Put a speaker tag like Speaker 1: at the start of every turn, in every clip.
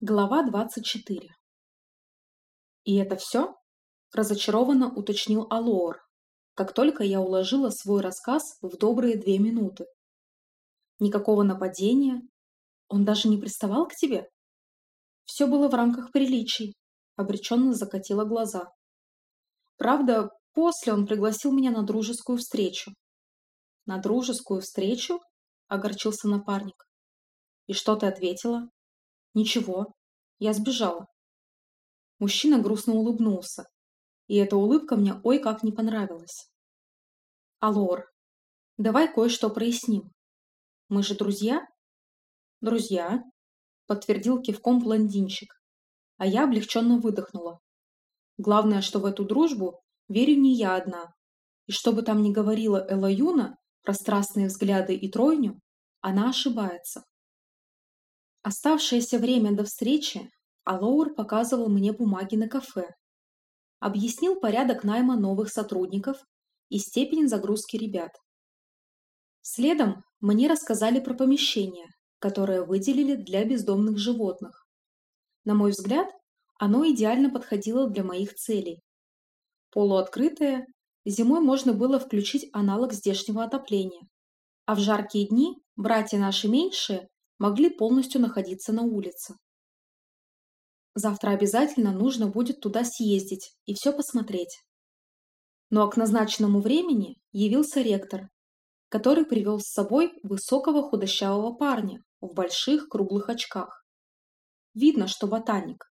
Speaker 1: Глава 24 «И это все?» – разочарованно уточнил Алоор, как только я уложила свой рассказ в добрые две минуты. «Никакого нападения? Он даже не приставал к тебе?» «Все было в рамках приличий», – обреченно закатила глаза. «Правда, после он пригласил меня на дружескую встречу». «На дружескую встречу?» – огорчился напарник. «И что ты ответила?» Ничего, я сбежала. Мужчина грустно улыбнулся, и эта улыбка мне ой как не понравилась. Алор, давай кое-что проясним. Мы же друзья? Друзья, подтвердил кивком блондинчик, а я облегченно выдохнула. Главное, что в эту дружбу верю не я одна, и что бы там ни говорила Элла Юна про страстные взгляды и тройню, она ошибается. Оставшееся время до встречи Алоур показывал мне бумаги на кафе. Объяснил порядок найма новых сотрудников и степень загрузки ребят. Следом мне рассказали про помещение, которое выделили для бездомных животных. На мой взгляд, оно идеально подходило для моих целей. Полуоткрытое, зимой можно было включить аналог здешнего отопления, а в жаркие дни братья наши меньшие могли полностью находиться на улице. Завтра обязательно нужно будет туда съездить и все посмотреть. Но к назначенному времени явился ректор, который привел с собой высокого худощавого парня в больших круглых очках. Видно, что ботаник.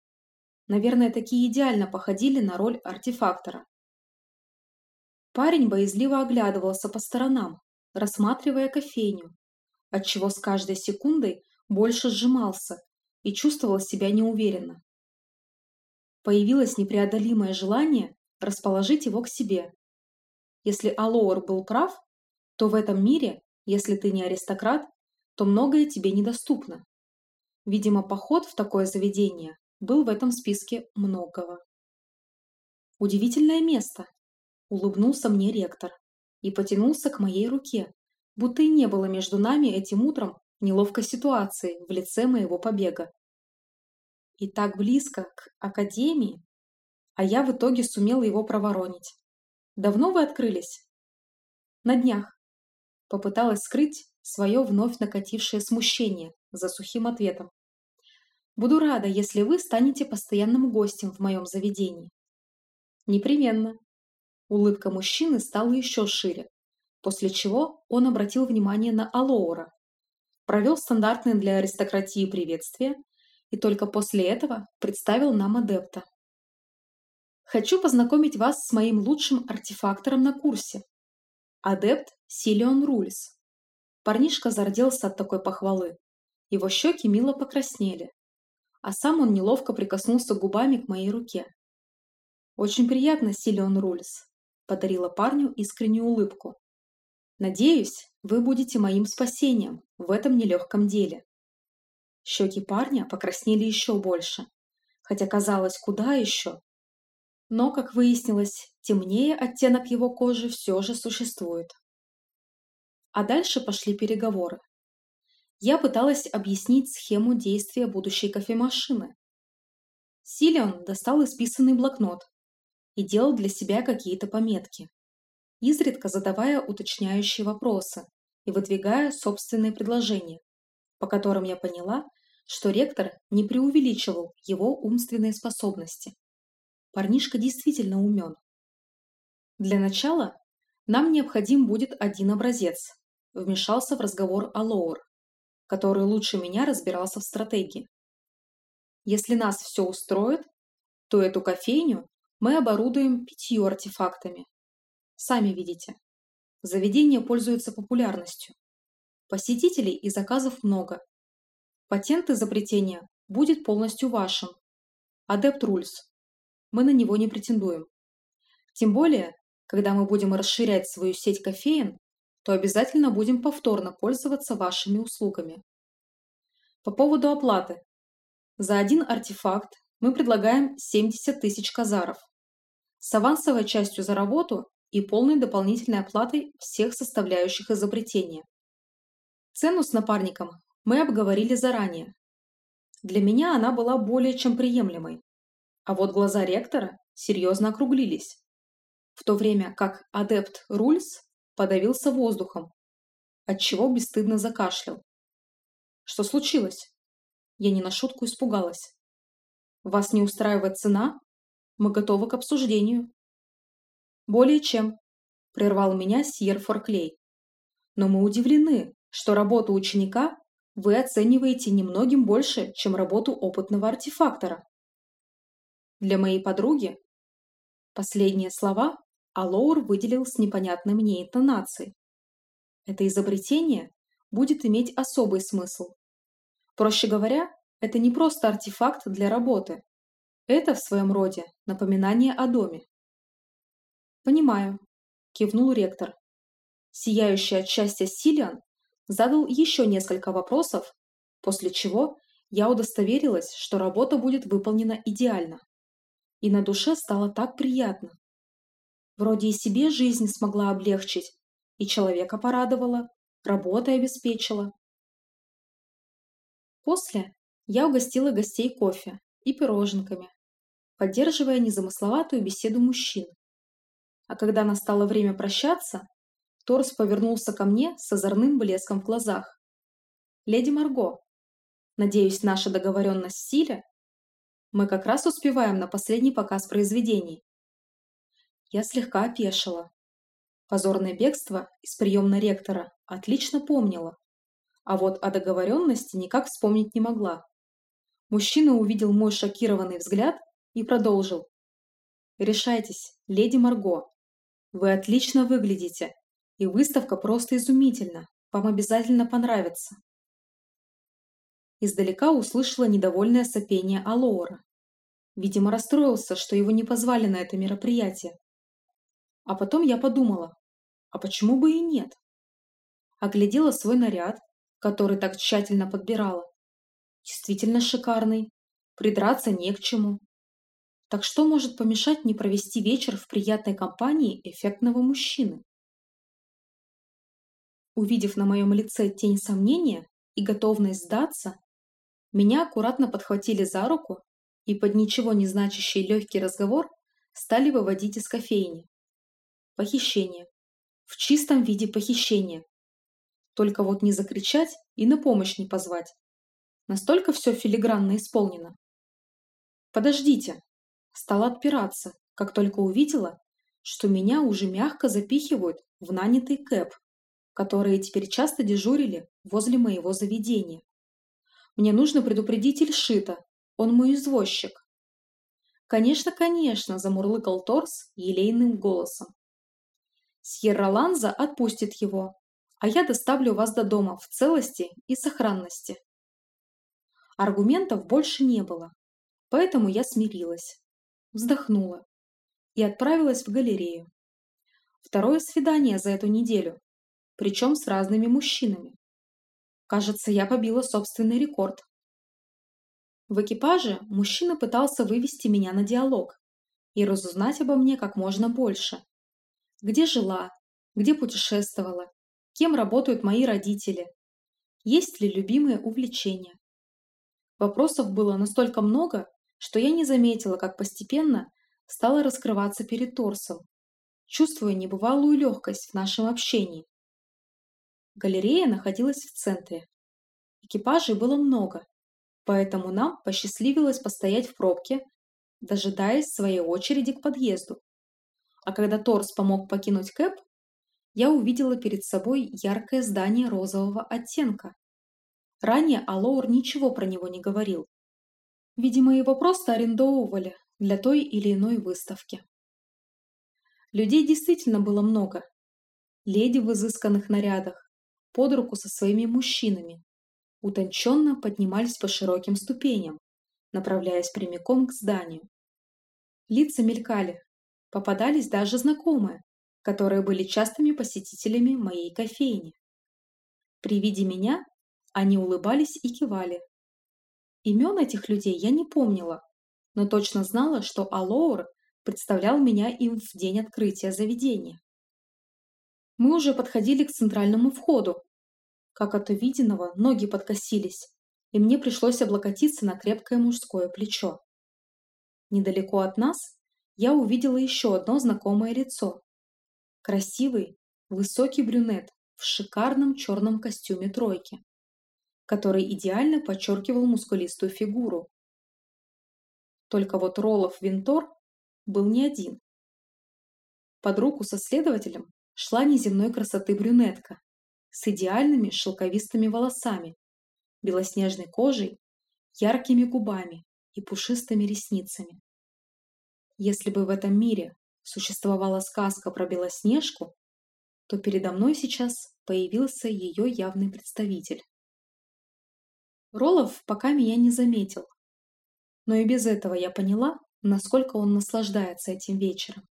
Speaker 1: Наверное, такие идеально походили на роль артефактора. Парень боязливо оглядывался по сторонам, рассматривая кофейню, отчего с каждой секундой больше сжимался и чувствовал себя неуверенно. Появилось непреодолимое желание расположить его к себе. Если Алоуэр был прав, то в этом мире, если ты не аристократ, то многое тебе недоступно. Видимо, поход в такое заведение был в этом списке многого. Удивительное место, улыбнулся мне ректор и потянулся к моей руке, будто и не было между нами этим утром неловкой ситуации в лице моего побега. И так близко к академии, а я в итоге сумела его проворонить. Давно вы открылись? На днях. Попыталась скрыть свое вновь накатившее смущение за сухим ответом. Буду рада, если вы станете постоянным гостем в моем заведении. Непременно. Улыбка мужчины стала еще шире, после чего он обратил внимание на Алоура, провел стандартные для аристократии приветствия и только после этого представил нам адепта. Хочу познакомить вас с моим лучшим артефактором на курсе. Адепт Силион Рульс. Парнишка зарделся от такой похвалы. Его щеки мило покраснели, а сам он неловко прикоснулся губами к моей руке. «Очень приятно, Силион Рульс», – подарила парню искреннюю улыбку. Надеюсь, вы будете моим спасением в этом нелегком деле. Щеки парня покраснели еще больше, хотя казалось, куда еще. Но, как выяснилось, темнее оттенок его кожи все же существует. А дальше пошли переговоры. Я пыталась объяснить схему действия будущей кофемашины. Силион достал исписанный блокнот и делал для себя какие-то пометки изредка задавая уточняющие вопросы и выдвигая собственные предложения, по которым я поняла, что ректор не преувеличивал его умственные способности. Парнишка действительно умен. Для начала нам необходим будет один образец, вмешался в разговор Алоур, который лучше меня разбирался в стратегии. Если нас все устроит, то эту кофейню мы оборудуем пятью артефактами, Сами видите. Заведение пользуется популярностью. Посетителей и заказов много. Патент изобретения будет полностью вашим. Адепт Рульс. Мы на него не претендуем. Тем более, когда мы будем расширять свою сеть кофеин, то обязательно будем повторно пользоваться вашими услугами. По поводу оплаты. За один артефакт мы предлагаем 70 тысяч казаров. С авансовой частью за работу и полной дополнительной оплатой всех составляющих изобретения. Цену с напарником мы обговорили заранее. Для меня она была более чем приемлемой. А вот глаза ректора серьезно округлились, в то время как адепт Рульс подавился воздухом, отчего бесстыдно закашлял. Что случилось? Я не на шутку испугалась. Вас не устраивает цена? Мы готовы к обсуждению. Более чем, прервал меня Сьер Форклей. Но мы удивлены, что работу ученика вы оцениваете немногим больше, чем работу опытного артефактора. Для моей подруги последние слова Алоур выделил с непонятной мне интонацией. Это изобретение будет иметь особый смысл. Проще говоря, это не просто артефакт для работы. Это в своем роде напоминание о доме. «Понимаю», – кивнул ректор. Сияющий от счастья Силиан задал еще несколько вопросов, после чего я удостоверилась, что работа будет выполнена идеально. И на душе стало так приятно. Вроде и себе жизнь смогла облегчить, и человека порадовала, работа обеспечила. После я угостила гостей кофе и пироженками, поддерживая незамысловатую беседу мужчин. А когда настало время прощаться, Торс повернулся ко мне с озорным блеском в глазах. «Леди Марго, надеюсь, наша договоренность в силе? Мы как раз успеваем на последний показ произведений». Я слегка опешила. Позорное бегство из приемной ректора отлично помнила, а вот о договоренности никак вспомнить не могла. Мужчина увидел мой шокированный взгляд и продолжил. «Решайтесь, леди Марго. Вы отлично выглядите, и выставка просто изумительна. Вам обязательно понравится. Издалека услышала недовольное сопение Алоора. Видимо, расстроился, что его не позвали на это мероприятие. А потом я подумала, а почему бы и нет? Оглядела свой наряд, который так тщательно подбирала. Действительно шикарный, придраться не к чему. Так что может помешать мне провести вечер в приятной компании эффектного мужчины? Увидев на моем лице тень сомнения и готовность сдаться, меня аккуратно подхватили за руку и под ничего не значащий легкий разговор стали выводить из кофейни. Похищение. В чистом виде похищение. Только вот не закричать и на помощь не позвать. Настолько все филигранно исполнено. «Подождите!» Стала отпираться, как только увидела, что меня уже мягко запихивают в нанятый кэп которые теперь часто дежурили возле моего заведения. Мне нужно предупредить Ильшита, он мой извозчик. Конечно, конечно, замурлыкал Торс елейным голосом. Сьерра отпустит его, а я доставлю вас до дома в целости и сохранности. Аргументов больше не было, поэтому я смирилась, вздохнула и отправилась в галерею. Второе свидание за эту неделю, причем с разными мужчинами. Кажется, я побила собственный рекорд. В экипаже мужчина пытался вывести меня на диалог и разузнать обо мне как можно больше. Где жила, где путешествовала, кем работают мои родители, есть ли любимые увлечения. Вопросов было настолько много, что я не заметила, как постепенно стала раскрываться перед торсом, чувствуя небывалую легкость в нашем общении. Галерея находилась в центре. Экипажей было много, поэтому нам посчастливилось постоять в пробке, дожидаясь своей очереди к подъезду. А когда Торс помог покинуть Кэп, я увидела перед собой яркое здание розового оттенка. Ранее Алоур ничего про него не говорил. Видимо, его просто арендовывали для той или иной выставки. Людей действительно было много. Леди в изысканных нарядах, под руку со своими мужчинами, утонченно поднимались по широким ступеням, направляясь прямиком к зданию. Лица мелькали, попадались даже знакомые, которые были частыми посетителями моей кофейни. При виде меня они улыбались и кивали. Имен этих людей я не помнила, но точно знала, что Алоур представлял меня им в день открытия заведения. Мы уже подходили к центральному входу, как от увиденного ноги подкосились, и мне пришлось облокотиться на крепкое мужское плечо. Недалеко от нас я увидела еще одно знакомое лицо. Красивый, высокий брюнет в шикарном черном костюме тройки, который идеально подчеркивал мускулистую фигуру. Только вот Роллов Винтор был не один. Под руку со следователем шла неземной красоты брюнетка с идеальными шелковистыми волосами, белоснежной кожей, яркими губами и пушистыми ресницами. Если бы в этом мире существовала сказка про Белоснежку, то передо мной сейчас появился ее явный представитель. Ролов пока меня не заметил, но и без этого я поняла, насколько он наслаждается этим вечером.